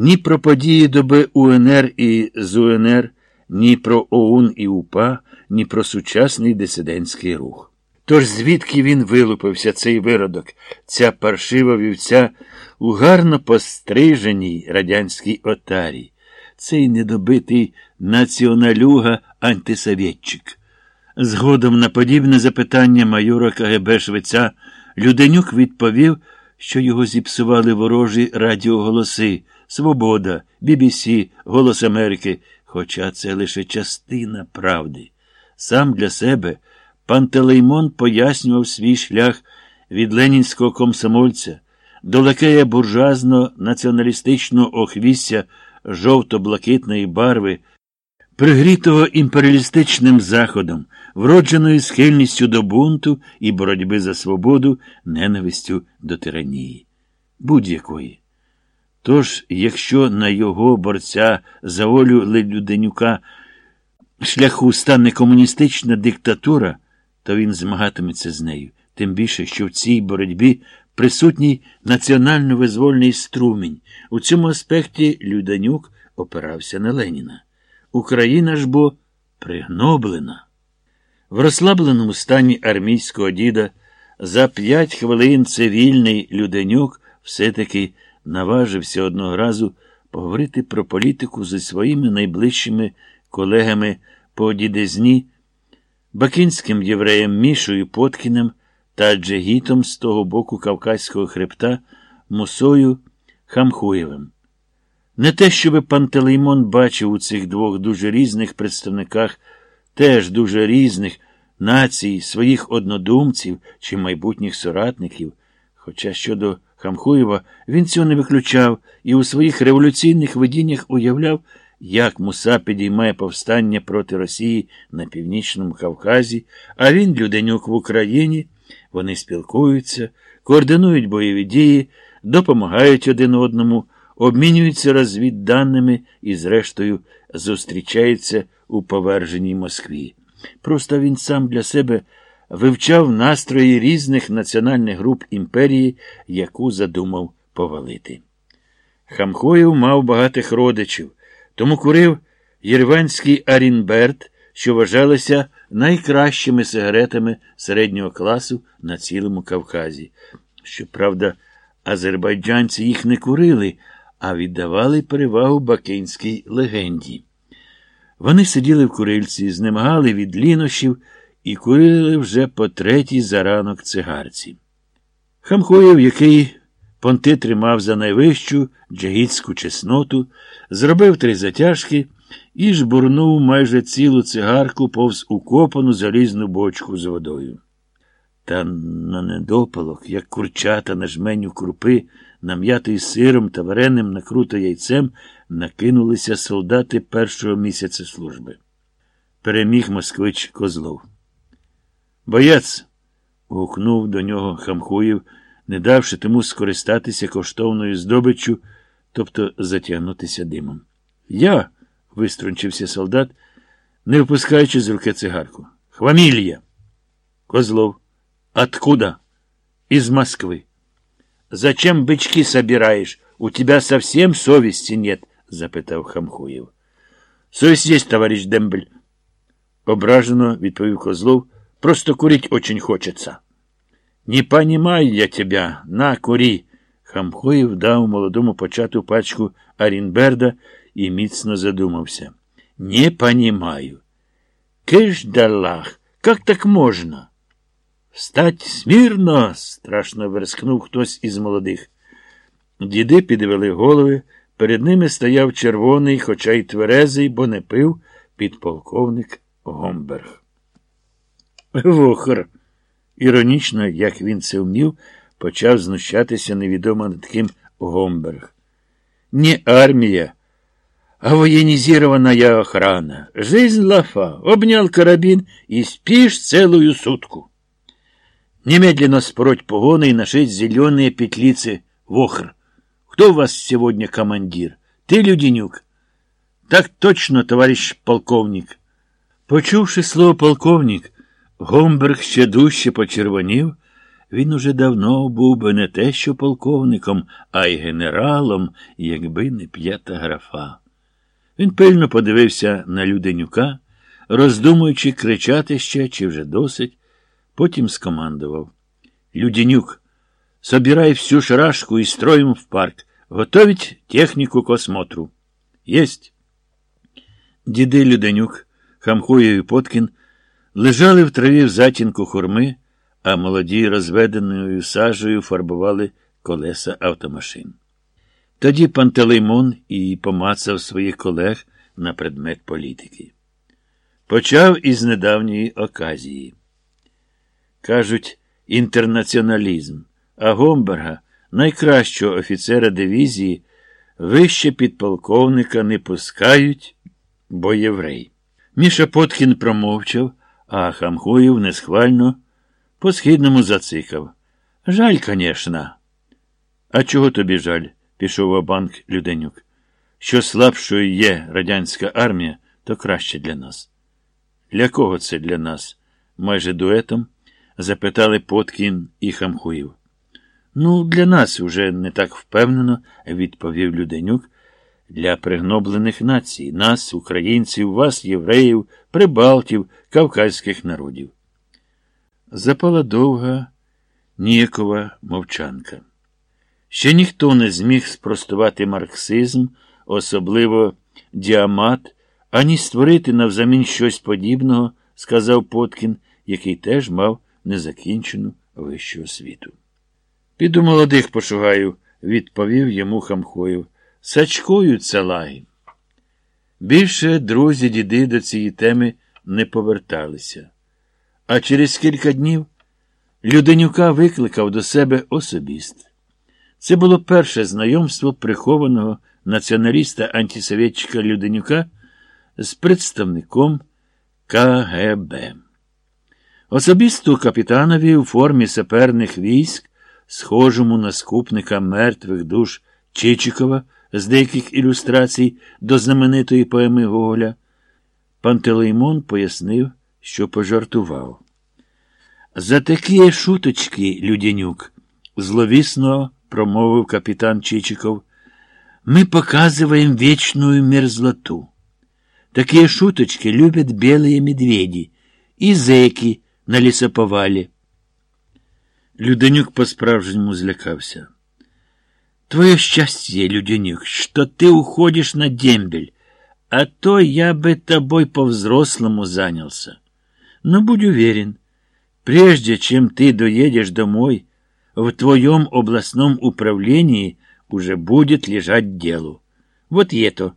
Ні про події доби УНР і ЗУНР, ні про ОУН і УПА, ні про сучасний дисидентський рух. Тож звідки він вилупився, цей виродок, ця паршива вівця у гарно постриженій радянській отарі, цей недобитий націоналюга антисовєтчик. Згодом на подібне запитання майора КГБ Швеця Люденюк відповів, що його зіпсували ворожі радіоголоси Свобода, BBC, Голос Америки. Хоча це лише частина правди. Сам для себе Пантелеймон пояснював свій шлях від ленінського комсомольця до лакея буржуазно націоналістичного охвістя жовто-блакитної барви, пригрітого імперіалістичним заходом, вродженою схильністю до бунту і боротьби за свободу, ненавистю до тиранії. Будь-якої. Тож, якщо на його борця за волю Лелюденюка шляху стане комуністична диктатура, то він змагатиметься з нею, тим більше, що в цій боротьбі присутній національно-визвольний струмінь. У цьому аспекті Люденюк опирався на Леніна. Україна ж бо пригноблена. В розслабленому стані армійського діда за п'ять хвилин цивільний Люденюк все-таки наважився одного разу поговорити про політику зі своїми найближчими колегами по дідезні, бакинським євреєм Мішою Поткіним та Джегітом з того боку Кавказького хребта Мусою Хамхуєвим. Не те, щоби Пантелеймон бачив у цих двох дуже різних представниках, теж дуже різних націй, своїх однодумців чи майбутніх соратників, хоча щодо Хамхуєва він цього не виключав і у своїх революційних видіннях уявляв, як Муса підіймає повстання проти Росії на північному Кавказі, а він, Люденюк, в Україні. Вони спілкуються, координують бойові дії, допомагають один одному, обмінюються розвідданими і, зрештою, зустрічаються у поверженій Москві. Просто він сам для себе вивчав настрої різних національних груп імперії, яку задумав повалити. Хамхоєв мав багатих родичів, тому курив єрванський Арінберт, що вважалося найкращими сигаретами середнього класу на цілому Кавказі. Щоправда, азербайджанці їх не курили, а віддавали перевагу бакинській легенді. Вони сиділи в курильці, знемагали від лінощів і курили вже по третій за ранок цигарці. Хамхоєв, який понти тримав за найвищу джагітську чесноту, зробив три затяжки і жбурнув майже цілу цигарку повз укопану залізну бочку з водою. Та на недопалок, як курчата на жменю крупи, нам'ятий сиром та вареним накруто яйцем, накинулися солдати першого місяця служби. Переміг москвич Козлов. Боєць. гукнув до нього Хамхуєв, не давши тому скористатися коштовною здобиччю, тобто затягнутися димом. Я виструнчився солдат, не впускаючи з руки цигарку. Хвамілья. Козлов. Откуда? Из Москвы. Зачем бычки собираешь? У тебя совсем совести нет, запитав Хамхуєв. Совість есть, товарищ Дембель. Ображено відповів Козлов. Просто курить очень хочется. Не понимаю я тебя. На, кури. Хамхоєв дав молодому почату пачку Арінберда і міцно задумався. Не понимаю. Киш далах, как так можна? Встать смірно, страшно верскнув хтось із молодих. Діди підвели голови, перед ними стояв червоний, хоча й тверезий, бо не пив підполковник Гомберг. Вохор. Іронічно, як він це вмів, почав знущатися невідомо над ким Гомберг. Не армія, а военизированная охрана. Жизнь лафа. Обнял карабин и спишь целую сутку. Немедленно спороть погоны и нашить зеленые петлицы в охр. Кто у вас сегодня командир? Ты, Люденюк? Так точно, товарищ полковник. Почувши слово полковник, Гомберг ще дужче почервонів, він уже давно був би не те, що полковником, а й генералом, якби не п'ята графа. Він пильно подивився на Люденюка, роздумуючи, кричати ще, чи вже досить, потім скомандував. Люденюк, собирай всю шарашку і строїм в парк. Готовить техніку космотру. Єсть. Діди Люденюк, Хамхуєв і Поткін лежали в траві в затінку хурми, а молоді розведеною сажею фарбували колеса автомашин. Тоді Пантелеймон і помацав своїх колег на предмет політики. Почав із недавньої оказії. Кажуть, інтернаціоналізм, а Гомберга, найкращого офіцера дивізії, вище підполковника не пускають, бо єврей. Міша Поткін промовчав, а Хамхуєв несхвально по східному зацикав. Жаль, конечно. А чого тобі жаль? пішов у банк Люденюк. Що слабшою є радянська армія, то краще для нас. Для кого це для нас? майже дуетом запитали Поткін і Хамхуєв. Ну, для нас уже не так впевнено, відповів Люденюк. Для пригноблених націй, нас, українців, вас, євреїв, прибалтів, кавказьких народів. Запала довга, ніякова мовчанка. Ще ніхто не зміг спростувати марксизм, особливо діамат, ані створити навзамін щось подібного, сказав Поткін, який теж мав незакінчену вищу освіту. Піду молодих пошугаю, відповів йому Хамхоєв. Сачкою целаги. Більше друзі діди до цієї теми не поверталися. А через кілька днів Люденюка викликав до себе особіст. Це було перше знайомство прихованого націоналіста антисовєтчика Люденюка з представником КГБ. Особисто капітанові у формі саперних військ, схожому на скупника мертвих душ Чичикова з деяких ілюстрацій до знаменитої поеми Гоголя, Пантелеймон пояснив, що пожартував. За такі шуточки, Людянюк, зловісно промовив капітан Чичиков, мы показываем вечную мерзлоту. Такие шуточки любят белые медведи и зеки на лісоповалі. Люденюк по-справжньому злякався. Твое счастье, Люденюк, что ты уходишь на дембель, а то я бы тобой по-взрослому занялся. Но будь уверен, прежде чем ты доедешь домой, в твоем областном управлении уже будет лежать делу. Вот это